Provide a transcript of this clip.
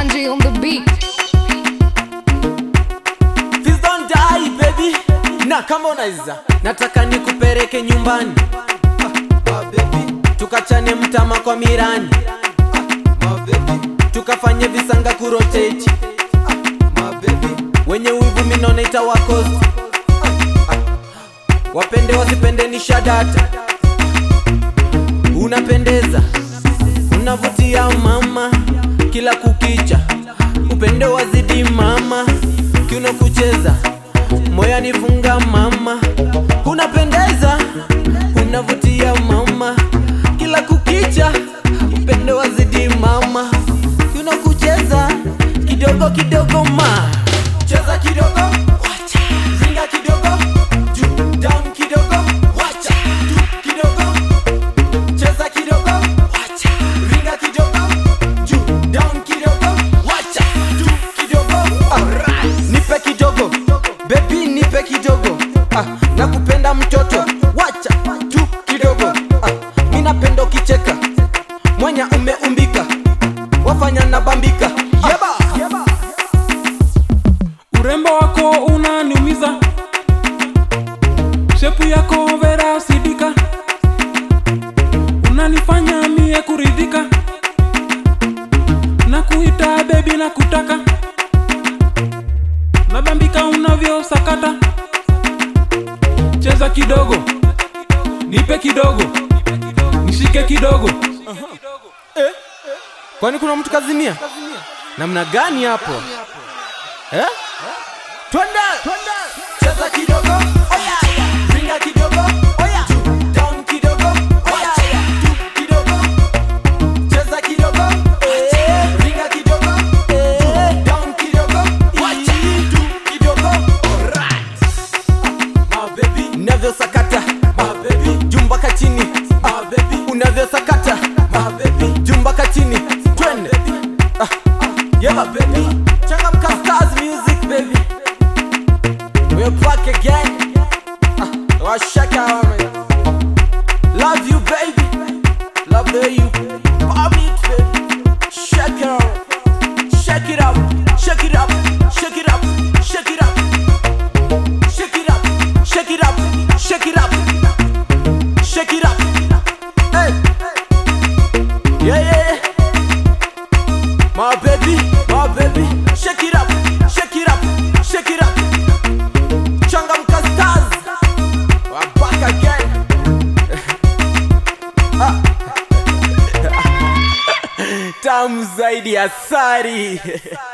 Kanji on the beat. Please don't die baby. Na kama unaweza nataka nikupeleke nyumbani. Tukachane mtama kwa mirani. Tukafanye visanga kuroteti wenye wivu minone wakozi wapende wasipende ni shadata. Unapendeza. Unavutia mama. Kila kukicha upendo wazidi mama kiuno kucheza moya nifunga mama. Unapendeza unavutia mama kila kukicha upendo wazidi mama. Kiuno kucheza kidogo kidogo mtoto. Wacha tu kidogo. Ah, mi napenda ukicheka. Mwenya umeumbika. Wafanya nabambika yeba, yeba. urembo wako unaniumiza. Shepu yako vera sidika unanifanya mie kuridhika. Na kuita bebi na kutaka. Nabambika unavyosakata cheza kidogo. Nipe kidogo. Nishike kidogo. Kwani kuna mtu kazimia? Namna gani hapo? Eh? twende! Cheza kidogo unavyosakata. Juu baby jumbaka chini. Unavyosakata. Juu baby jumbaka chini. Twende. Ah, yeah my baby. Changamka stars music baby. We're back again. Ah, washaka love you baby. Love the you tamu zaidi ya sari